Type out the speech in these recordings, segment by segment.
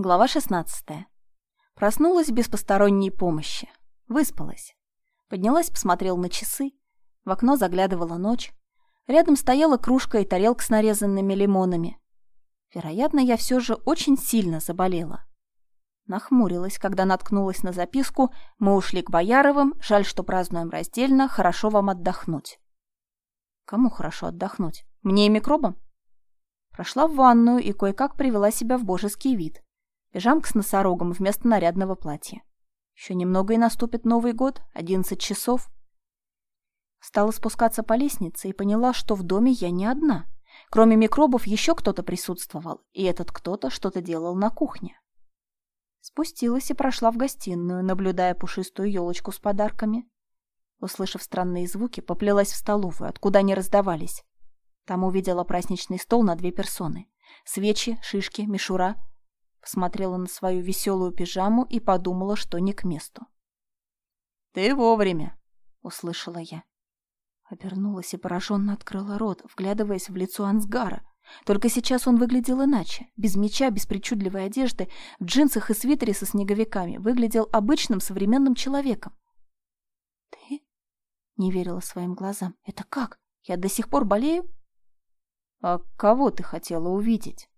Глава 16. Проснулась без посторонней помощи. Выспалась. Поднялась, посмотрела на часы. В окно заглядывала ночь. Рядом стояла кружка и тарелка с нарезанными лимонами. Вероятно, я все же очень сильно заболела. Нахмурилась, когда наткнулась на записку «Мы ушли к Бояровым, жаль, что празднуем раздельно, хорошо вам отдохнуть». Кому хорошо отдохнуть? Мне и микробам? Прошла в ванную и кое-как привела себя в божеский вид. Пижамка с носорогом вместо нарядного платья. Еще немного и наступит Новый год, одиннадцать часов. Стала спускаться по лестнице и поняла, что в доме я не одна. Кроме микробов еще кто-то присутствовал, и этот кто-то что-то делал на кухне. Спустилась и прошла в гостиную, наблюдая пушистую елочку с подарками. Услышав странные звуки, поплелась в столовую, откуда они раздавались. Там увидела праздничный стол на две персоны. Свечи, шишки, мишура — Посмотрела на свою веселую пижаму и подумала, что не к месту. «Ты вовремя!» — услышала я. Обернулась и пораженно открыла рот, вглядываясь в лицо Ансгара. Только сейчас он выглядел иначе. Без меча, без причудливой одежды, в джинсах и свитере со снеговиками. Выглядел обычным современным человеком. «Ты?» — не верила своим глазам. «Это как? Я до сих пор болею?» «А кого ты хотела увидеть?»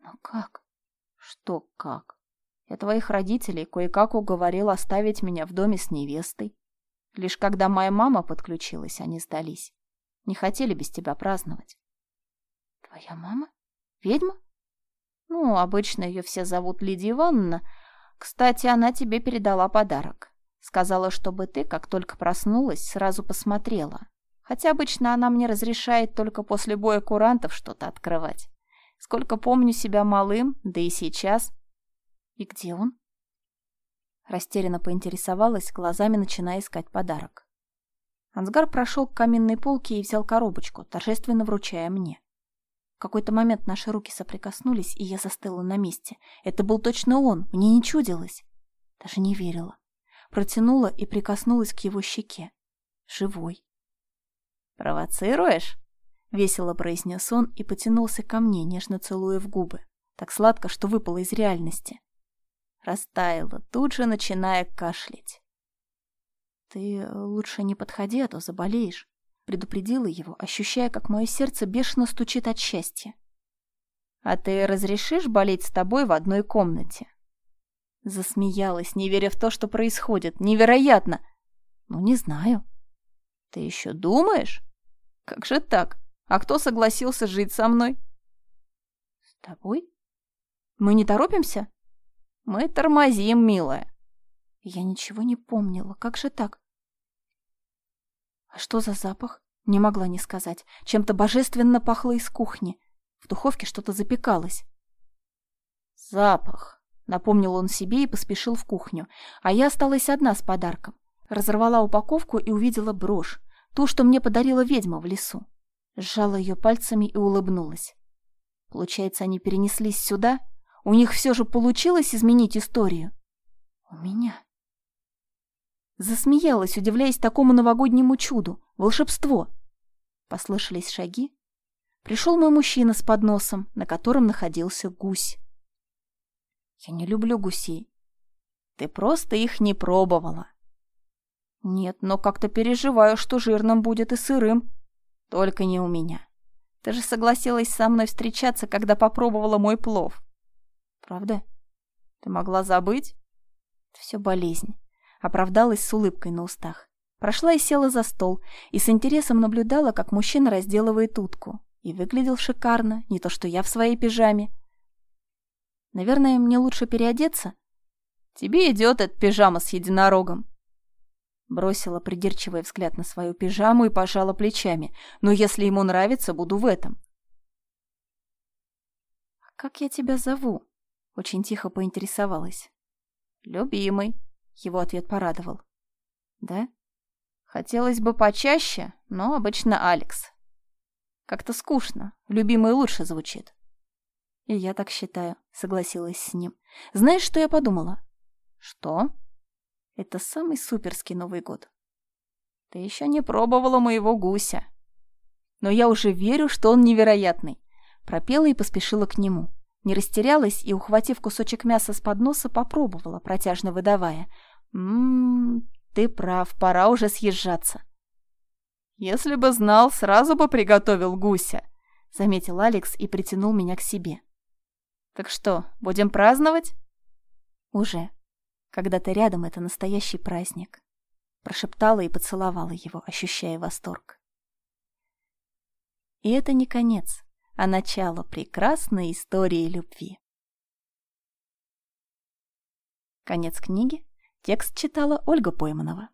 «Но как?» Что как? Я твоих родителей кое-как уговорил оставить меня в доме с невестой. Лишь когда моя мама подключилась, они сдались. Не хотели без тебя праздновать. Твоя мама? Ведьма? Ну, обычно ее все зовут Лидия Ивановна. Кстати, она тебе передала подарок. Сказала, чтобы ты, как только проснулась, сразу посмотрела. Хотя обычно она мне разрешает только после боя курантов что-то открывать. Сколько помню себя малым, да и сейчас. И где он? Растерянно поинтересовалась, глазами начиная искать подарок. Ансгар прошел к каминной полке и взял коробочку, торжественно вручая мне. В какой-то момент наши руки соприкоснулись, и я застыла на месте. Это был точно он, мне не чудилось. Даже не верила. Протянула и прикоснулась к его щеке. Живой. «Провоцируешь?» — весело произнес он и потянулся ко мне, нежно целуя в губы. Так сладко, что выпало из реальности. Растаяла, тут же начиная кашлять. «Ты лучше не подходи, а то заболеешь», — предупредила его, ощущая, как мое сердце бешено стучит от счастья. «А ты разрешишь болеть с тобой в одной комнате?» Засмеялась, не веря в то, что происходит. Невероятно! Ну, не знаю. Ты еще думаешь? Как же так? А кто согласился жить со мной? С тобой? Мы не торопимся? Мы тормозим, милая. Я ничего не помнила. Как же так? А что за запах? Не могла не сказать. Чем-то божественно пахло из кухни. В духовке что-то запекалось. Запах. Напомнил он себе и поспешил в кухню. А я осталась одна с подарком. Разорвала упаковку и увидела брошь. Ту, что мне подарила ведьма в лесу сжала ее пальцами и улыбнулась. Получается, они перенеслись сюда? У них все же получилось изменить историю? У меня. Засмеялась, удивляясь такому новогоднему чуду. Волшебство. Послышались шаги. Пришел мой мужчина с подносом, на котором находился гусь. Я не люблю гусей. Ты просто их не пробовала. Нет, но как-то переживаю, что жирным будет и сырым. Только не у меня. Ты же согласилась со мной встречаться, когда попробовала мой плов. Правда? Ты могла забыть? Все болезнь. Оправдалась с улыбкой на устах. Прошла и села за стол, и с интересом наблюдала, как мужчина разделывает утку. И выглядел шикарно, не то что я в своей пижаме. Наверное, мне лучше переодеться? Тебе идет эта пижама с единорогом. Бросила придирчивый взгляд на свою пижаму и пожала плечами. «Но если ему нравится, буду в этом». «А как я тебя зову?» Очень тихо поинтересовалась. «Любимый», — его ответ порадовал. «Да? Хотелось бы почаще, но обычно Алекс. Как-то скучно, любимый лучше звучит». «И я так считаю», — согласилась с ним. «Знаешь, что я подумала?» «Что?» Это самый суперский Новый год. Ты еще не пробовала моего гуся. Но я уже верю, что он невероятный. Пропела и поспешила к нему. Не растерялась и, ухватив кусочек мяса с подноса, попробовала, протяжно выдавая. «Ммм, ты прав, пора уже съезжаться». «Если бы знал, сразу бы приготовил гуся», — заметил Алекс и притянул меня к себе. «Так что, будем праздновать?» «Уже. Когда ты рядом, это настоящий праздник», — прошептала и поцеловала его, ощущая восторг. И это не конец, а начало прекрасной истории любви. Конец книги. Текст читала Ольга Пойманова.